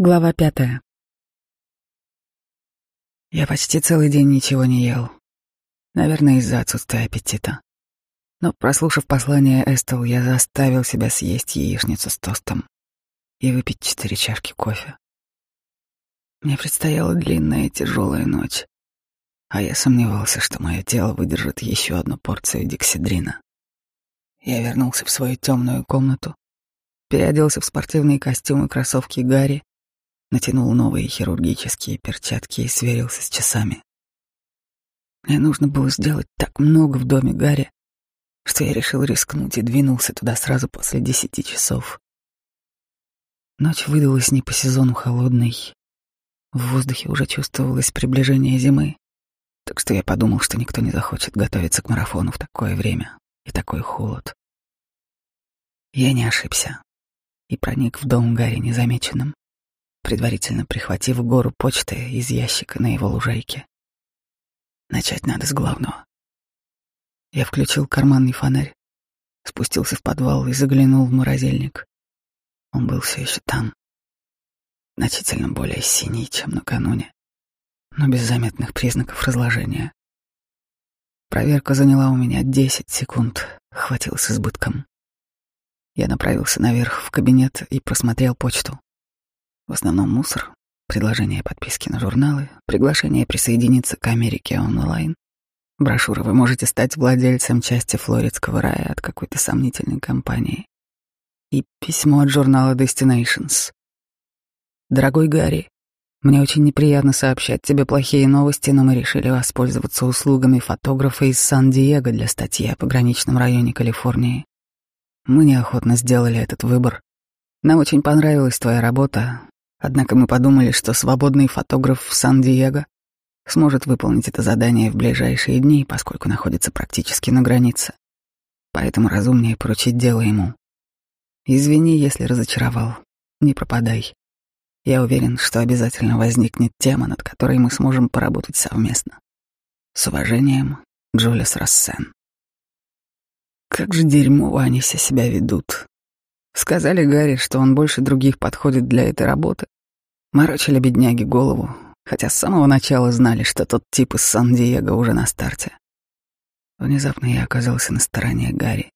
Глава пятая. Я почти целый день ничего не ел. Наверное, из-за отсутствия аппетита. Но, прослушав послание Эстел, я заставил себя съесть яичницу с тостом и выпить четыре чашки кофе. Мне предстояла длинная тяжелая ночь, а я сомневался, что мое тело выдержит еще одну порцию диксидрина. Я вернулся в свою темную комнату, переоделся в спортивные костюмы и кроссовки Гарри натянул новые хирургические перчатки и сверился с часами. Мне нужно было сделать так много в доме Гарри, что я решил рискнуть и двинулся туда сразу после десяти часов. Ночь выдалась не по сезону холодной. В воздухе уже чувствовалось приближение зимы, так что я подумал, что никто не захочет готовиться к марафону в такое время и такой холод. Я не ошибся и проник в дом Гарри незамеченным предварительно прихватив гору почты из ящика на его лужайке. Начать надо с главного. Я включил карманный фонарь, спустился в подвал и заглянул в морозильник. Он был все еще там, значительно более синий, чем накануне, но без заметных признаков разложения. Проверка заняла у меня десять секунд, хватило с избытком. Я направился наверх в кабинет и просмотрел почту. В основном мусор, предложения подписки на журналы, приглашение присоединиться к Америке онлайн. Брошюры вы можете стать владельцем части флоридского рая от какой-то сомнительной компании. И письмо от журнала Destinations. Дорогой Гарри, мне очень неприятно сообщать тебе плохие новости, но мы решили воспользоваться услугами фотографа из Сан-Диего для статьи о пограничном районе Калифорнии. Мы неохотно сделали этот выбор. Нам очень понравилась твоя работа, Однако мы подумали, что свободный фотограф в Сан-Диего сможет выполнить это задание в ближайшие дни, поскольку находится практически на границе. Поэтому разумнее поручить дело ему. Извини, если разочаровал. Не пропадай. Я уверен, что обязательно возникнет тема, над которой мы сможем поработать совместно. С уважением, Джулис Рассен. Как же дерьмово они все себя ведут. Сказали Гарри, что он больше других подходит для этой работы. Морочили бедняги голову, хотя с самого начала знали, что тот тип из Сан-Диего уже на старте. Внезапно я оказался на стороне Гарри.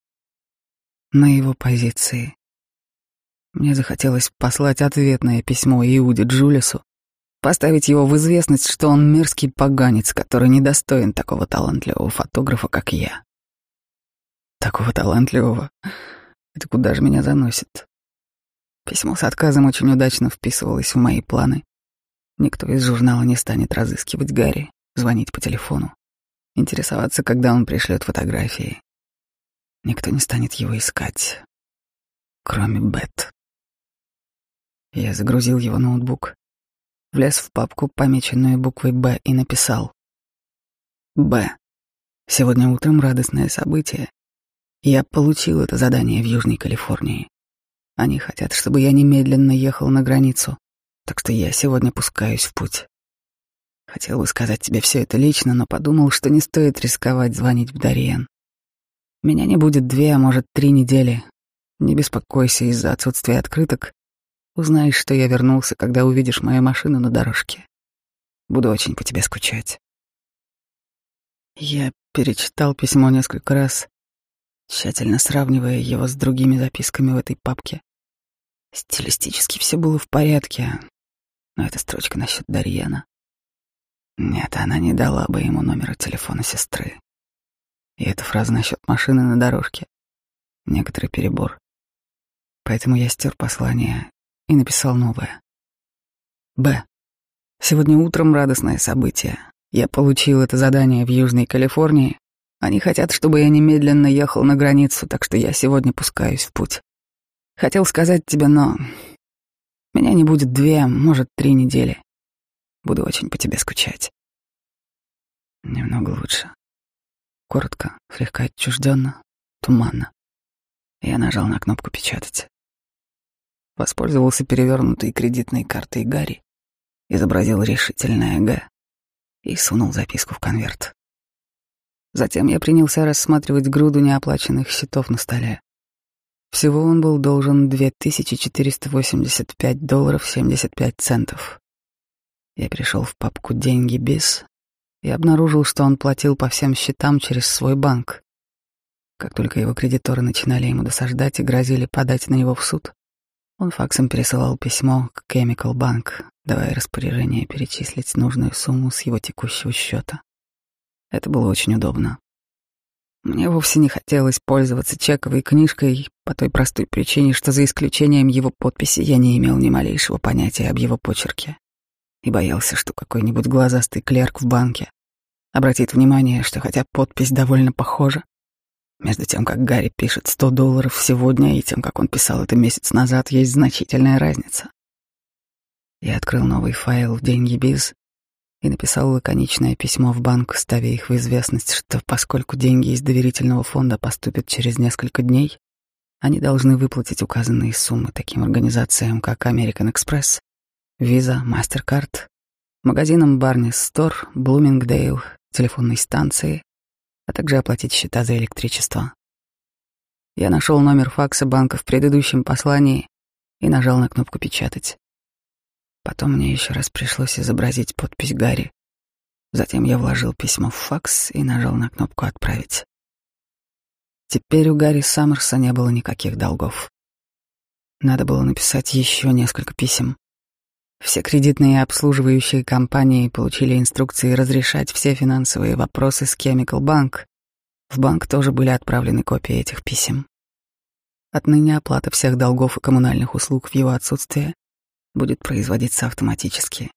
На его позиции. Мне захотелось послать ответное письмо Иуде Джулису, поставить его в известность, что он мерзкий поганец, который недостоин такого талантливого фотографа, как я. Такого талантливого это куда же меня заносит? Письмо с отказом очень удачно вписывалось в мои планы. Никто из журнала не станет разыскивать Гарри, звонить по телефону, интересоваться, когда он пришлет фотографии. Никто не станет его искать, кроме Бет. Я загрузил его ноутбук, влез в папку, помеченную буквой «Б», и написал «Б. Сегодня утром радостное событие. Я получил это задание в Южной Калифорнии. Они хотят, чтобы я немедленно ехал на границу, так что я сегодня пускаюсь в путь. Хотел бы сказать тебе все это лично, но подумал, что не стоит рисковать звонить в Дариен. Меня не будет две, а может три недели. Не беспокойся из-за отсутствия открыток. Узнаешь, что я вернулся, когда увидишь мою машину на дорожке. Буду очень по тебе скучать. Я перечитал письмо несколько раз тщательно сравнивая его с другими записками в этой папке. Стилистически все было в порядке, но эта строчка насчет Дарьяна. Нет, она не дала бы ему номера телефона сестры. И эта фраза насчет машины на дорожке. Некоторый перебор. Поэтому я стер послание и написал новое. Б. Сегодня утром радостное событие. Я получил это задание в Южной Калифорнии они хотят, чтобы я немедленно ехал на границу, так что я сегодня пускаюсь в путь. Хотел сказать тебе, но... Меня не будет две, может, три недели. Буду очень по тебе скучать. Немного лучше. Коротко, слегка отчужденно, туманно. Я нажал на кнопку «Печатать». Воспользовался перевернутой кредитной картой Гарри, изобразил решительное «Г» и сунул записку в конверт. Затем я принялся рассматривать груду неоплаченных счетов на столе. Всего он был должен 2485 долларов 75 центов. Я перешел в папку «Деньги без» и обнаружил, что он платил по всем счетам через свой банк. Как только его кредиторы начинали ему досаждать и грозили подать на него в суд, он факсом пересылал письмо к Chemical Bank, давая распоряжение перечислить нужную сумму с его текущего счета. Это было очень удобно. Мне вовсе не хотелось пользоваться чековой книжкой по той простой причине, что за исключением его подписи я не имел ни малейшего понятия об его почерке и боялся, что какой-нибудь глазастый клерк в банке обратит внимание, что хотя подпись довольно похожа, между тем, как Гарри пишет 100 долларов сегодня и тем, как он писал это месяц назад, есть значительная разница. Я открыл новый файл в «Деньги Биз» и написал лаконичное письмо в банк, ставя их в известность, что поскольку деньги из доверительного фонда поступят через несколько дней, они должны выплатить указанные суммы таким организациям, как American Express, Visa, MasterCard, магазинам Barnes Store, Bloomingdale, телефонной станции, а также оплатить счета за электричество. Я нашел номер факса банка в предыдущем послании и нажал на кнопку «Печатать». Потом мне еще раз пришлось изобразить подпись Гарри. Затем я вложил письмо в факс и нажал на кнопку «Отправить». Теперь у Гарри Саммерса не было никаких долгов. Надо было написать еще несколько писем. Все кредитные и обслуживающие компании получили инструкции разрешать все финансовые вопросы с Chemical Bank. В банк тоже были отправлены копии этих писем. Отныне оплата всех долгов и коммунальных услуг в его отсутствие будет производиться автоматически.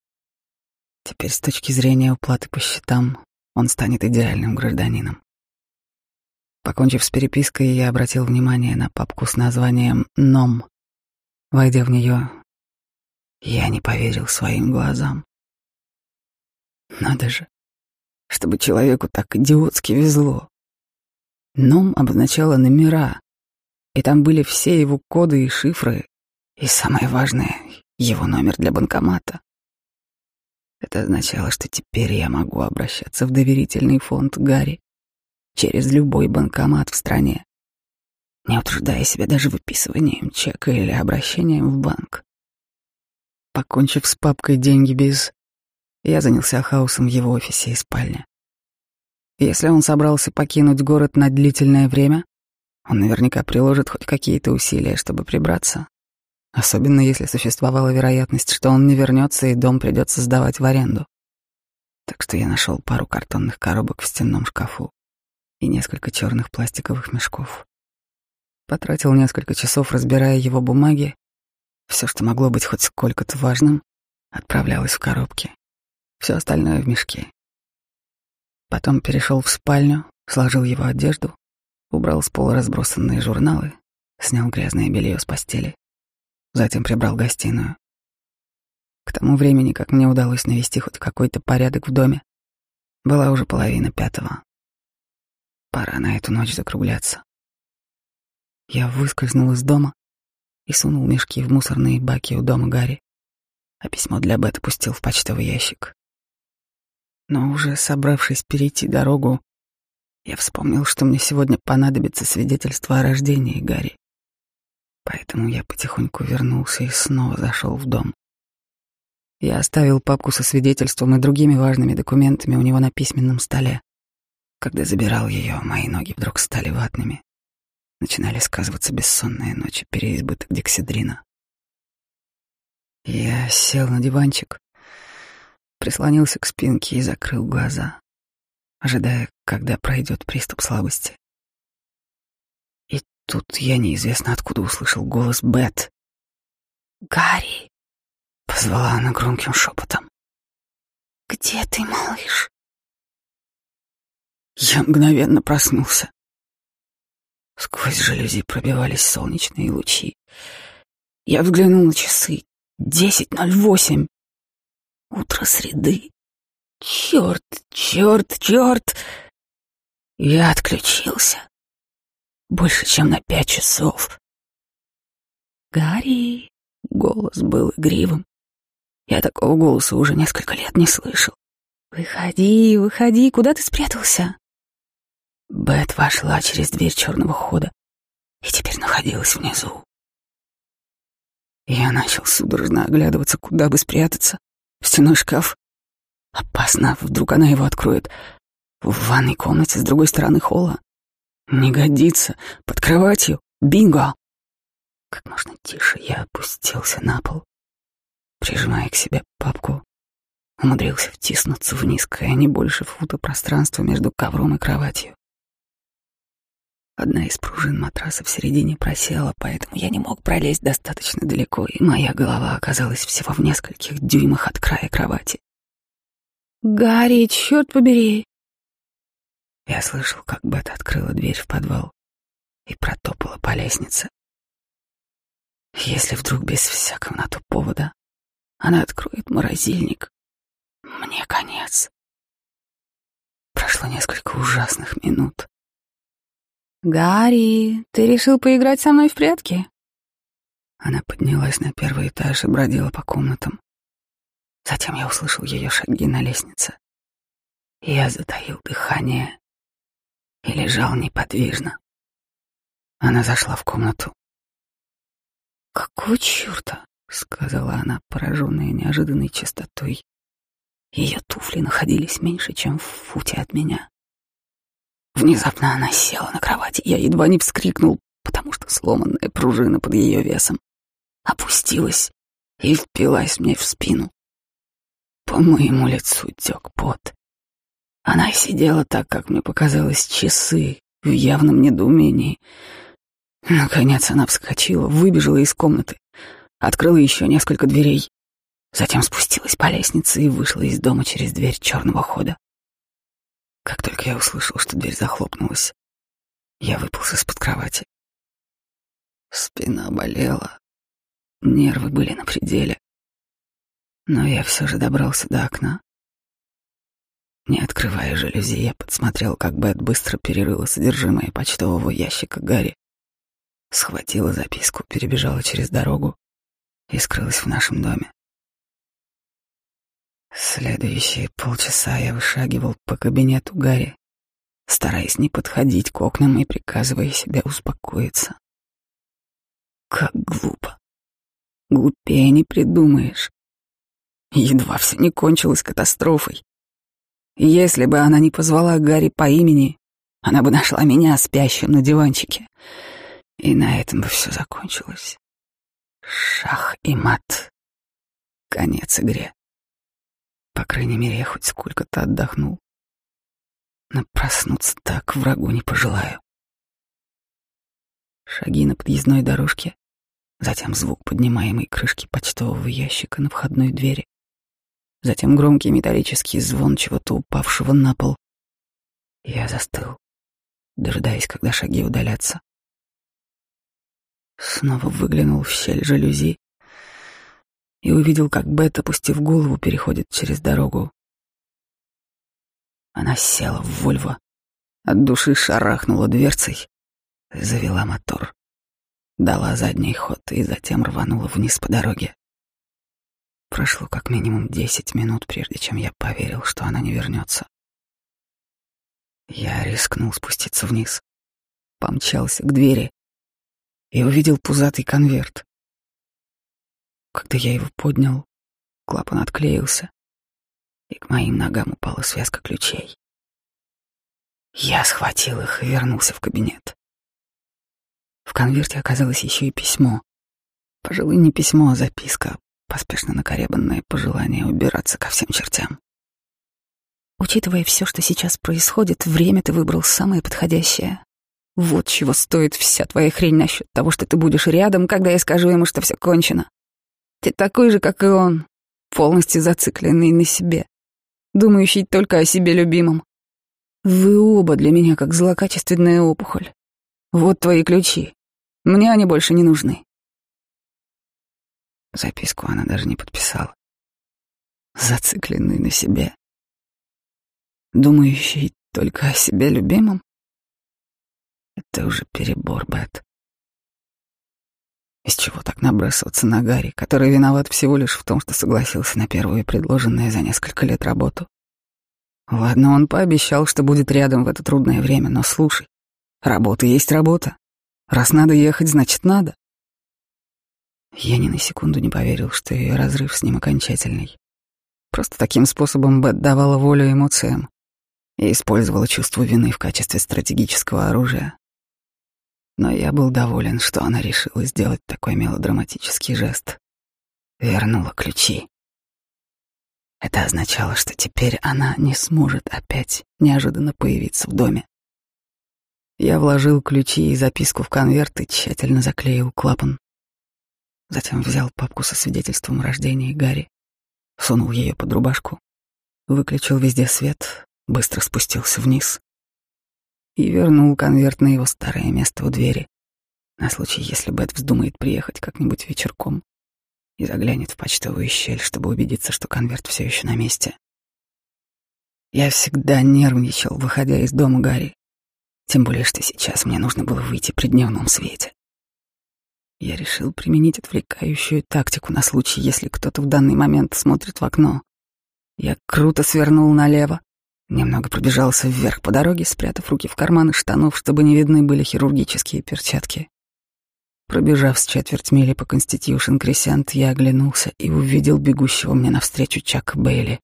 Теперь с точки зрения уплаты по счетам он станет идеальным гражданином. Покончив с перепиской, я обратил внимание на папку с названием «Ном». Войдя в нее, я не поверил своим глазам. Надо же, чтобы человеку так идиотски везло. «Ном» обозначало номера, и там были все его коды и шифры, и самое важное его номер для банкомата. Это означало, что теперь я могу обращаться в доверительный фонд Гарри через любой банкомат в стране, не утруждая себя даже выписыванием чека или обращением в банк. Покончив с папкой «Деньги без», я занялся хаосом в его офисе и спальне. Если он собрался покинуть город на длительное время, он наверняка приложит хоть какие-то усилия, чтобы прибраться, особенно если существовала вероятность, что он не вернется и дом придется сдавать в аренду. Так что я нашел пару картонных коробок в стенном шкафу и несколько черных пластиковых мешков. Потратил несколько часов, разбирая его бумаги. Все, что могло быть хоть сколько-то важным, отправлялось в коробки. Все остальное в мешки. Потом перешел в спальню, сложил его одежду, убрал с пола разбросанные журналы, снял грязное белье с постели затем прибрал гостиную. К тому времени, как мне удалось навести хоть какой-то порядок в доме, была уже половина пятого. Пора на эту ночь закругляться. Я выскользнул из дома и сунул мешки в мусорные баки у дома Гарри, а письмо для Бет пустил в почтовый ящик. Но уже собравшись перейти дорогу, я вспомнил, что мне сегодня понадобится свидетельство о рождении Гарри. Поэтому я потихоньку вернулся и снова зашел в дом. Я оставил папку со свидетельством и другими важными документами у него на письменном столе. Когда забирал ее, мои ноги вдруг стали ватными. Начинали сказываться бессонные ночи, переизбыток дексидрина. Я сел на диванчик, прислонился к спинке и закрыл глаза, ожидая, когда пройдет приступ слабости. Тут я неизвестно откуда услышал голос Бет. «Гарри!» — позвала она громким шепотом. «Где ты, малыш?» Я мгновенно проснулся. Сквозь жалюзи пробивались солнечные лучи. Я взглянул на часы. Десять ноль восемь. Утро среды. Черт, черт, черт. Я отключился. Больше, чем на пять часов. «Гарри!» — голос был игривым. Я такого голоса уже несколько лет не слышал. «Выходи, выходи, куда ты спрятался?» Бет вошла через дверь черного хода и теперь находилась внизу. Я начал судорожно оглядываться, куда бы спрятаться. В стеной шкаф. Опасно, вдруг она его откроет. В ванной комнате с другой стороны холла. Не годится. Под кроватью. Бинго! Как можно тише я опустился на пол, прижимая к себе папку. Умудрился втиснуться в низкое, не больше фута пространство между ковром и кроватью. Одна из пружин матраса в середине просела, поэтому я не мог пролезть достаточно далеко, и моя голова оказалась всего в нескольких дюймах от края кровати. «Гарри, черт побери!» Я слышал, как Бет открыла дверь в подвал и протопала по лестнице. Если вдруг без всякого на то повода она откроет морозильник, мне конец. Прошло несколько ужасных минут. «Гарри, ты решил поиграть со мной в прятки?» Она поднялась на первый этаж и бродила по комнатам. Затем я услышал ее шаги на лестнице. Я затаил дыхание и лежал неподвижно. Она зашла в комнату. «Какого черта?» — сказала она, пораженная неожиданной чистотой. Ее туфли находились меньше, чем в футе от меня. Внезапно она села на кровати. Я едва не вскрикнул, потому что сломанная пружина под ее весом опустилась и впилась мне в спину. По моему лицу тек пот. Она сидела так, как мне показалось, часы, в явном недоумении. Наконец она вскочила, выбежала из комнаты, открыла еще несколько дверей, затем спустилась по лестнице и вышла из дома через дверь черного хода. Как только я услышал, что дверь захлопнулась, я выполз из-под кровати. Спина болела, нервы были на пределе. Но я все же добрался до окна. Не открывая жалюзи, я подсмотрел, как Бет быстро перерыла содержимое почтового ящика Гарри, схватила записку, перебежала через дорогу и скрылась в нашем доме. Следующие полчаса я вышагивал по кабинету Гарри, стараясь не подходить к окнам и приказывая себе успокоиться. Как глупо. Глупее не придумаешь. Едва все не кончилось катастрофой. Если бы она не позвала Гарри по имени, она бы нашла меня спящим на диванчике. И на этом бы все закончилось. Шах и мат. Конец игре. По крайней мере, я хоть сколько-то отдохнул. Но проснуться так врагу не пожелаю. Шаги на подъездной дорожке, затем звук поднимаемой крышки почтового ящика на входной двери, затем громкий металлический звон чего-то упавшего на пол. Я застыл, дожидаясь, когда шаги удалятся. Снова выглянул в щель жалюзи и увидел, как Бет, опустив голову, переходит через дорогу. Она села в Вольво, от души шарахнула дверцей, завела мотор, дала задний ход и затем рванула вниз по дороге. Прошло как минимум десять минут, прежде чем я поверил, что она не вернется. Я рискнул спуститься вниз, помчался к двери и увидел пузатый конверт. Когда я его поднял, клапан отклеился, и к моим ногам упала связка ключей. Я схватил их и вернулся в кабинет. В конверте оказалось еще и письмо. Пожалуй, не письмо, а записка, поспешно накоребанное пожелание убираться ко всем чертям. Учитывая все, что сейчас происходит, время ты выбрал самое подходящее. Вот чего стоит вся твоя хрень насчет того, что ты будешь рядом, когда я скажу ему, что все кончено. Ты такой же, как и он, полностью зацикленный на себе, думающий только о себе любимом. Вы оба для меня как злокачественная опухоль. Вот твои ключи. Мне они больше не нужны. Записку она даже не подписала. Зацикленный на себе. Думающий только о себе любимом. Это уже перебор, Бет. Из чего так набрасываться на Гарри, который виноват всего лишь в том, что согласился на первую предложенную за несколько лет работу? Ладно, он пообещал, что будет рядом в это трудное время, но слушай, работа есть работа. Раз надо ехать, значит надо. Я ни на секунду не поверил, что ее разрыв с ним окончательный. Просто таким способом Бет давала волю эмоциям и использовала чувство вины в качестве стратегического оружия. Но я был доволен, что она решила сделать такой мелодраматический жест. Вернула ключи. Это означало, что теперь она не сможет опять неожиданно появиться в доме. Я вложил ключи и записку в конверт и тщательно заклеил клапан. Затем взял папку со свидетельством рождения Гарри, сунул ее под рубашку, выключил везде свет, быстро спустился вниз и вернул конверт на его старое место у двери, на случай, если Бет вздумает приехать как-нибудь вечерком и заглянет в почтовую щель, чтобы убедиться, что конверт все еще на месте. Я всегда нервничал, выходя из дома Гарри, тем более, что сейчас мне нужно было выйти при дневном свете. Я решил применить отвлекающую тактику на случай, если кто-то в данный момент смотрит в окно. Я круто свернул налево, Немного пробежался вверх по дороге, спрятав руки в карманы штанов, чтобы не видны были хирургические перчатки. Пробежав с четверть мили по Конститюшн Кресент, я оглянулся и увидел бегущего мне навстречу Чака Бейли.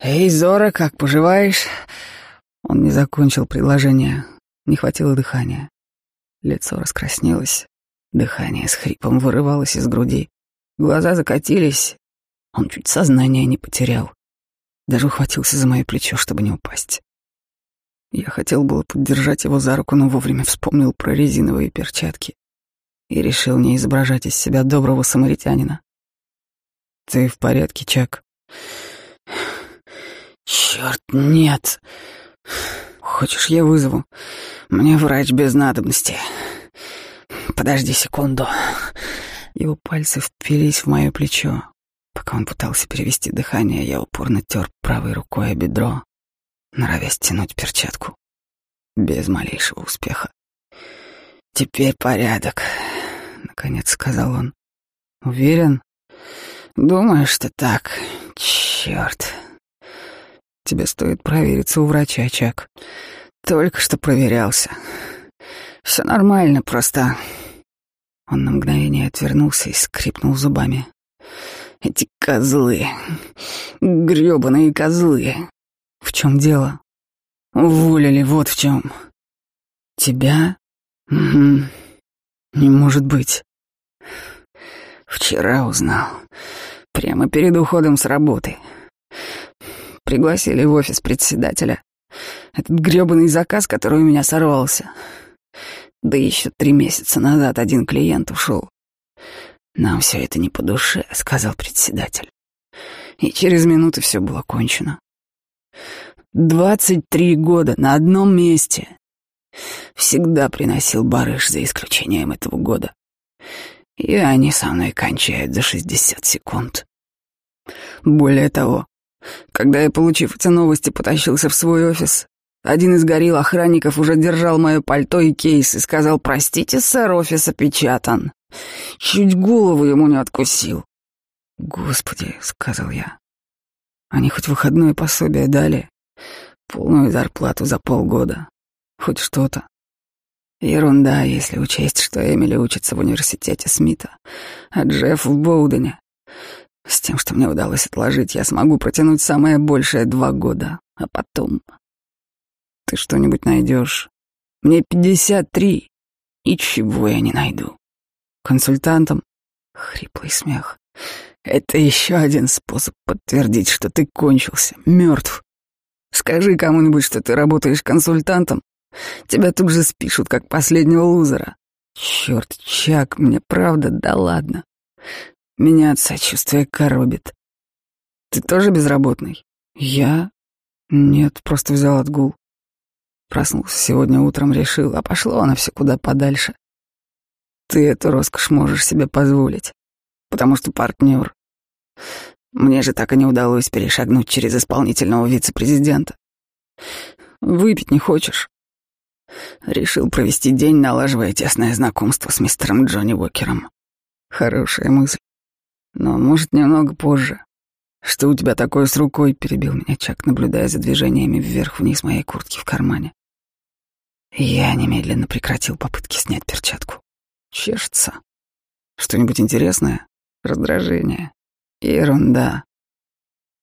«Эй, Зора, как поживаешь?» Он не закончил предложение, не хватило дыхания. Лицо раскраснелось, дыхание с хрипом вырывалось из груди, глаза закатились, он чуть сознание не потерял. Даже ухватился за мое плечо, чтобы не упасть. Я хотел было поддержать его за руку, но вовремя вспомнил про резиновые перчатки и решил не изображать из себя доброго самаритянина. «Ты в порядке, Чак?» «Черт, нет!» «Хочешь, я вызову? Мне врач без надобности. Подожди секунду». Его пальцы впились в мое плечо. Пока он пытался перевести дыхание, я упорно тер правой рукой о бедро, норовя стянуть перчатку. Без малейшего успеха. «Теперь порядок», — наконец сказал он. «Уверен?» «Думаю, что так. Черт. Тебе стоит провериться у врача, Чак. Только что проверялся. Все нормально, просто...» Он на мгновение отвернулся и скрипнул зубами. Эти козлы. грёбаные козлы. В чем дело? Уволили, вот в чем. Тебя? Угу. Не может быть. Вчера узнал. Прямо перед уходом с работы. Пригласили в офис председателя. Этот грёбаный заказ, который у меня сорвался. Да еще три месяца назад один клиент ушел. «Нам все это не по душе», — сказал председатель. И через минуту все было кончено. Двадцать три года на одном месте. Всегда приносил барыш, за исключением этого года. И они со мной кончают за шестьдесят секунд. Более того, когда я, получив эти новости, потащился в свой офис, один из горил охранников уже держал мое пальто и кейс и сказал «Простите, сэр, офис опечатан». Чуть голову ему не откусил. «Господи», — сказал я, — «они хоть выходное пособие дали, полную зарплату за полгода, хоть что-то». Ерунда, если учесть, что Эмили учится в университете Смита, а Джефф в Боудене. С тем, что мне удалось отложить, я смогу протянуть самое большее два года, а потом... Ты что-нибудь найдешь? Мне пятьдесят три, и чего я не найду консультантом. Хриплый смех. Это еще один способ подтвердить, что ты кончился, мертв. Скажи кому-нибудь, что ты работаешь консультантом. Тебя тут же спишут, как последнего лузера. Черт, Чак, мне правда, да ладно. Меня от сочувствия коробит. Ты тоже безработный? Я? Нет, просто взял отгул. Проснулся сегодня утром, решил, а пошло оно все куда подальше. Ты эту роскошь можешь себе позволить, потому что партнер. Мне же так и не удалось перешагнуть через исполнительного вице-президента. Выпить не хочешь? Решил провести день, налаживая тесное знакомство с мистером Джонни Уокером. Хорошая мысль. Но, может, немного позже. Что у тебя такое с рукой? Перебил меня Чак, наблюдая за движениями вверх-вниз моей куртки в кармане. Я немедленно прекратил попытки снять перчатку. Чешется. Что-нибудь интересное? Раздражение. Ерунда.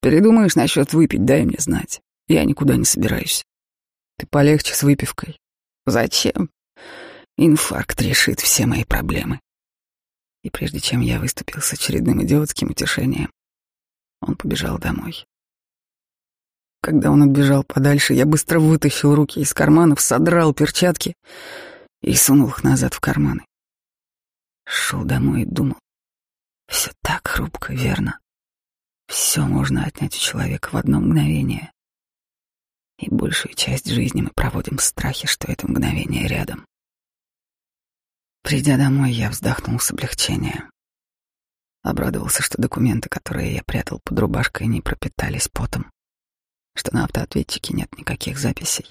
Передумаешь насчет выпить, дай мне знать. Я никуда не собираюсь. Ты полегче с выпивкой. Зачем? Инфаркт решит все мои проблемы. И прежде чем я выступил с очередным идиотским утешением, он побежал домой. Когда он отбежал подальше, я быстро вытащил руки из карманов, содрал перчатки и сунул их назад в карманы. Шел домой и думал. Все так хрупко, верно? Все можно отнять у человека в одно мгновение. И большую часть жизни мы проводим в страхе, что это мгновение рядом. Придя домой, я вздохнул с облегчением. Обрадовался, что документы, которые я прятал под рубашкой, не пропитались потом, что на автоответчике нет никаких записей.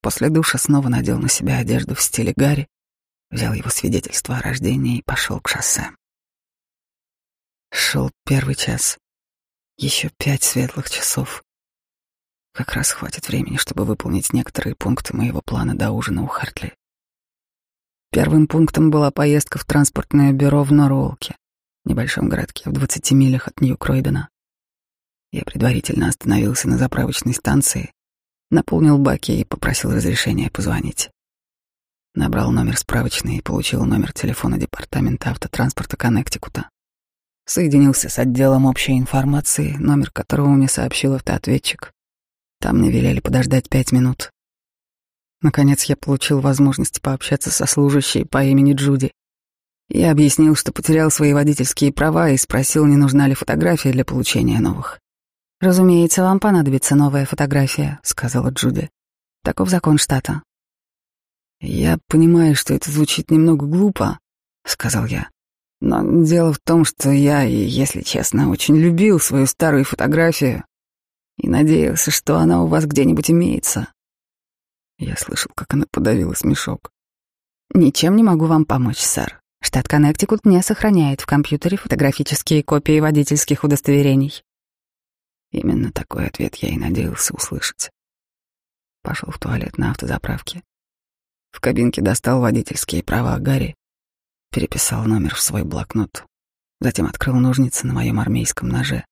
После душа снова надел на себя одежду в стиле Гарри, взял его свидетельство о рождении и пошел к шоссе. Шел первый час. Еще пять светлых часов. Как раз хватит времени, чтобы выполнить некоторые пункты моего плана до ужина у Хартли. Первым пунктом была поездка в транспортное бюро в Норволке, небольшом городке в 20 милях от Нью-Кройдена. Я предварительно остановился на заправочной станции, наполнил баки и попросил разрешения позвонить. Набрал номер справочной и получил номер телефона департамента автотранспорта Коннектикута. Соединился с отделом общей информации, номер которого мне сообщил автоответчик. Там мне велели подождать пять минут. Наконец я получил возможность пообщаться со служащей по имени Джуди. Я объяснил, что потерял свои водительские права и спросил, не нужна ли фотография для получения новых. «Разумеется, вам понадобится новая фотография», — сказала Джуди. «Таков закон штата». «Я понимаю, что это звучит немного глупо», — сказал я. «Но дело в том, что я, если честно, очень любил свою старую фотографию и надеялся, что она у вас где-нибудь имеется. Я слышал, как она подавила смешок. «Ничем не могу вам помочь, сэр. Штат Коннектикут не сохраняет в компьютере фотографические копии водительских удостоверений». Именно такой ответ я и надеялся услышать. Пошел в туалет на автозаправке. В кабинке достал водительские права Гарри, переписал номер в свой блокнот, затем открыл ножницы на моем армейском ноже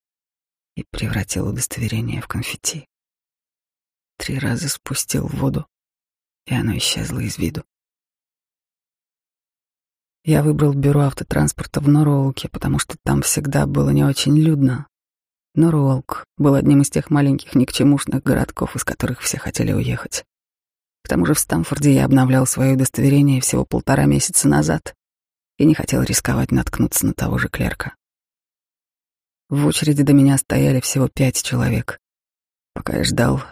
и превратил удостоверение в конфетти. Три раза спустил в воду, и оно исчезло из виду. Я выбрал бюро автотранспорта в Норволке, потому что там всегда было не очень людно. Норволк был одним из тех маленьких никчемушных городков, из которых все хотели уехать. К тому же в Стамфорде я обновлял свое удостоверение всего полтора месяца назад и не хотел рисковать наткнуться на того же клерка. В очереди до меня стояли всего пять человек. Пока я ждал,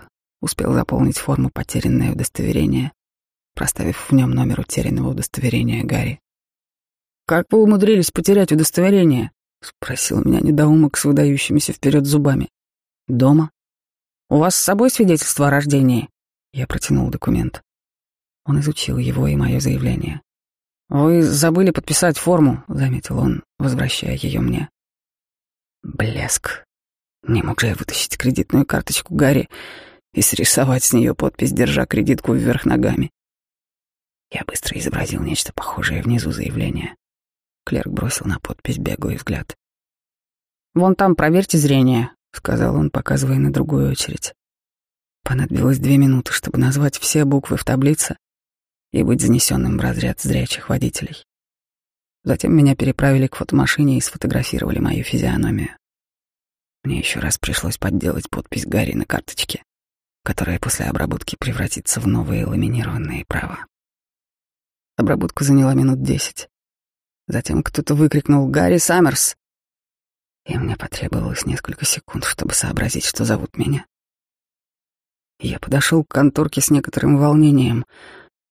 Успел заполнить форму «Потерянное удостоверение», проставив в нем номер утерянного удостоверения Гарри. «Как вы умудрились потерять удостоверение?» — спросил меня недоумок с выдающимися вперед зубами. «Дома? У вас с собой свидетельство о рождении?» Я протянул документ. Он изучил его и мое заявление. «Вы забыли подписать форму», — заметил он, возвращая ее мне. Блеск. Не мог же я вытащить кредитную карточку Гарри и срисовать с нее подпись, держа кредитку вверх ногами. Я быстро изобразил нечто похожее внизу заявления. Клерк бросил на подпись беглый взгляд. «Вон там проверьте зрение», — сказал он, показывая на другую очередь. Понадобилось две минуты, чтобы назвать все буквы в таблице и быть занесенным в разряд зрячих водителей. Затем меня переправили к фотомашине и сфотографировали мою физиономию. Мне еще раз пришлось подделать подпись Гарри на карточке которая после обработки превратится в новые ламинированные права. Обработка заняла минут десять. Затем кто-то выкрикнул «Гарри Саммерс!» И мне потребовалось несколько секунд, чтобы сообразить, что зовут меня. Я подошел к конторке с некоторым волнением,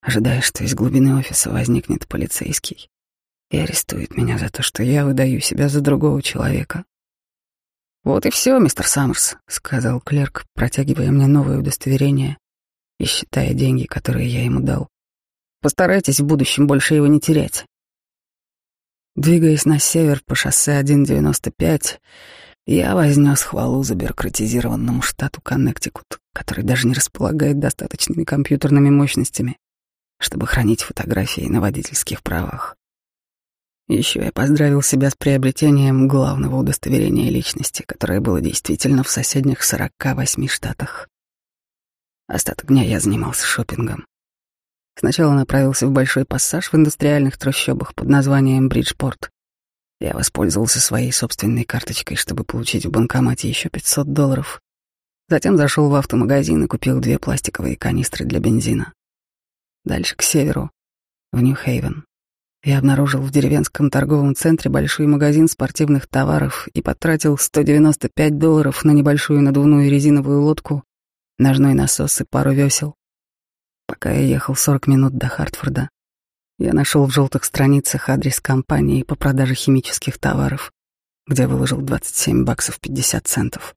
ожидая, что из глубины офиса возникнет полицейский и арестует меня за то, что я выдаю себя за другого человека. «Вот и все, мистер Саммерс», — сказал клерк, протягивая мне новое удостоверение и считая деньги, которые я ему дал. «Постарайтесь в будущем больше его не терять». Двигаясь на север по шоссе 1.95, Я вознес хвалу забюрократизированному штату Коннектикут, который даже не располагает достаточными компьютерными мощностями, чтобы хранить фотографии на водительских правах. Еще я поздравил себя с приобретением главного удостоверения личности, которое было действительно в соседних 48 штатах. Остаток дня я занимался шопингом. Сначала направился в большой пассаж в индустриальных трущобах под названием Бриджпорт. Я воспользовался своей собственной карточкой, чтобы получить в банкомате еще 500 долларов. Затем зашел в автомагазин и купил две пластиковые канистры для бензина. Дальше к северу, в Нью-Хейвен. Я обнаружил в деревенском торговом центре большой магазин спортивных товаров и потратил 195 долларов на небольшую надувную резиновую лодку, ножной насос и пару весел. Пока я ехал 40 минут до Хартфорда, я нашел в желтых страницах адрес компании по продаже химических товаров, где выложил 27 баксов 50 центов.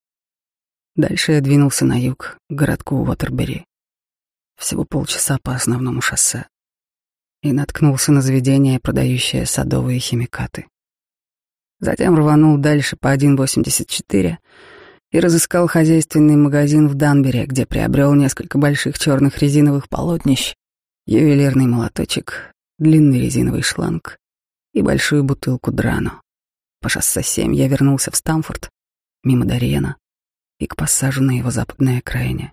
Дальше я двинулся на юг, к городку Уотербери. Всего полчаса по основному шоссе и наткнулся на заведение, продающее садовые химикаты. Затем рванул дальше по 1.84 и разыскал хозяйственный магазин в Данбере, где приобрел несколько больших черных резиновых полотнищ, ювелирный молоточек, длинный резиновый шланг и большую бутылку Драно. По шоссе 7 я вернулся в Стамфорд, мимо Дарена и к пассажу на его западной окраине.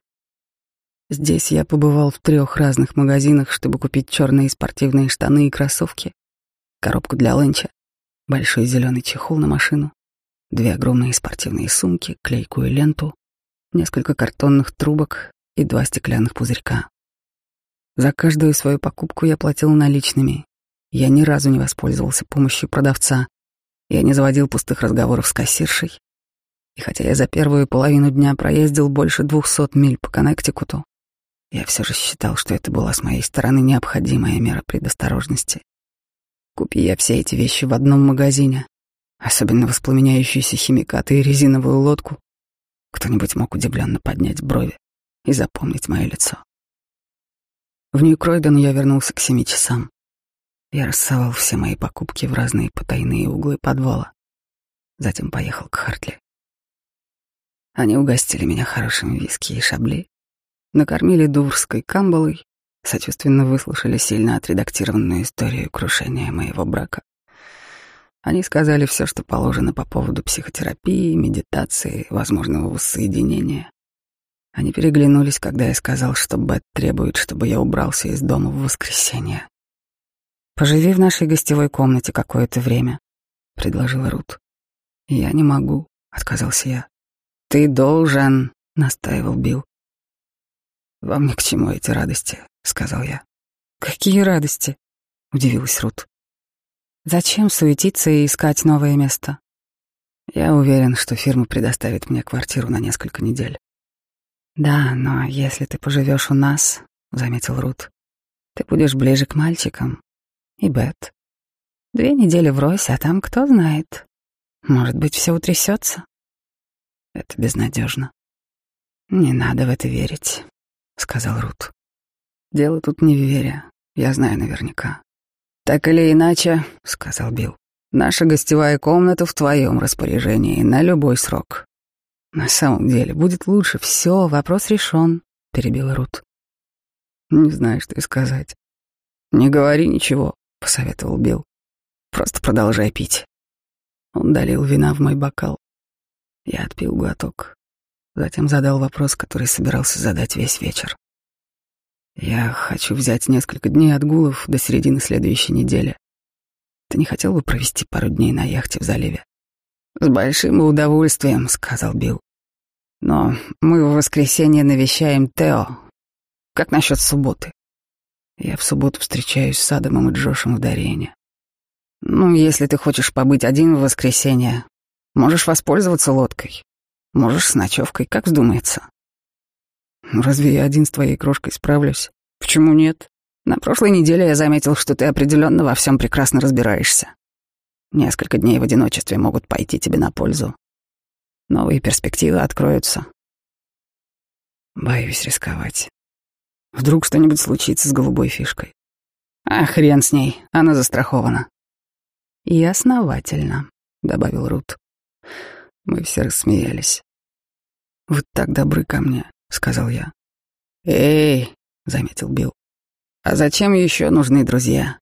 Здесь я побывал в трех разных магазинах, чтобы купить черные спортивные штаны и кроссовки, коробку для ленча, большой зеленый чехол на машину, две огромные спортивные сумки, клейкую ленту, несколько картонных трубок и два стеклянных пузырька. За каждую свою покупку я платил наличными. Я ни разу не воспользовался помощью продавца. Я не заводил пустых разговоров с кассиршей. И хотя я за первую половину дня проездил больше двухсот миль по Коннектикуту, я все же считал, что это была с моей стороны необходимая мера предосторожности. Купи я все эти вещи в одном магазине, особенно воспламеняющиеся химикаты и резиновую лодку, кто-нибудь мог удивленно поднять брови и запомнить мое лицо. В Нью-Кройден я вернулся к семи часам. Я рассовал все мои покупки в разные потайные углы подвала. Затем поехал к Хартли. Они угостили меня хорошим виски и шабли, накормили дурской камбалой, сочувственно выслушали сильно отредактированную историю крушения моего брака. Они сказали все, что положено по поводу психотерапии, медитации, возможного воссоединения. Они переглянулись, когда я сказал, что Бет требует, чтобы я убрался из дома в воскресенье. «Поживи в нашей гостевой комнате какое-то время», — предложила Рут. «Я не могу», — отказался я. «Ты должен», — настаивал Билл. «Вам ни к чему эти радости», — сказал я. «Какие радости?» — удивилась Рут. «Зачем суетиться и искать новое место?» «Я уверен, что фирма предоставит мне квартиру на несколько недель». «Да, но если ты поживешь у нас», — заметил Рут, — «ты будешь ближе к мальчикам. И Бет. Две недели врозь, а там кто знает. Может быть, все утрясется. Это безнадежно. Не надо в это верить. — сказал Рут. «Дело тут не в вере, я знаю наверняка». «Так или иначе», — сказал Билл, — «наша гостевая комната в твоем распоряжении на любой срок». «На самом деле, будет лучше. Все, вопрос решен», — перебила Рут. «Не знаю, что и сказать». «Не говори ничего», — посоветовал Билл. «Просто продолжай пить». Он долил вина в мой бокал. Я отпил глоток. Затем задал вопрос, который собирался задать весь вечер. «Я хочу взять несколько дней отгулов до середины следующей недели. Ты не хотел бы провести пару дней на яхте в заливе?» «С большим удовольствием», — сказал Билл. «Но мы в воскресенье навещаем Тео. Как насчет субботы?» «Я в субботу встречаюсь с Адамом и Джошем в Дарене. Ну, если ты хочешь побыть один в воскресенье, можешь воспользоваться лодкой. Можешь с ночевкой, как вздумается. Разве я один с твоей крошкой справлюсь? Почему нет? На прошлой неделе я заметил, что ты определенно во всем прекрасно разбираешься. Несколько дней в одиночестве могут пойти тебе на пользу. Новые перспективы откроются. Боюсь рисковать. Вдруг что-нибудь случится с голубой фишкой. А хрен с ней, она застрахована. И основательно, добавил Рут. Мы все рассмеялись. «Вы так добры ко мне», — сказал я. «Эй», — заметил Билл, — «а зачем еще нужны друзья?»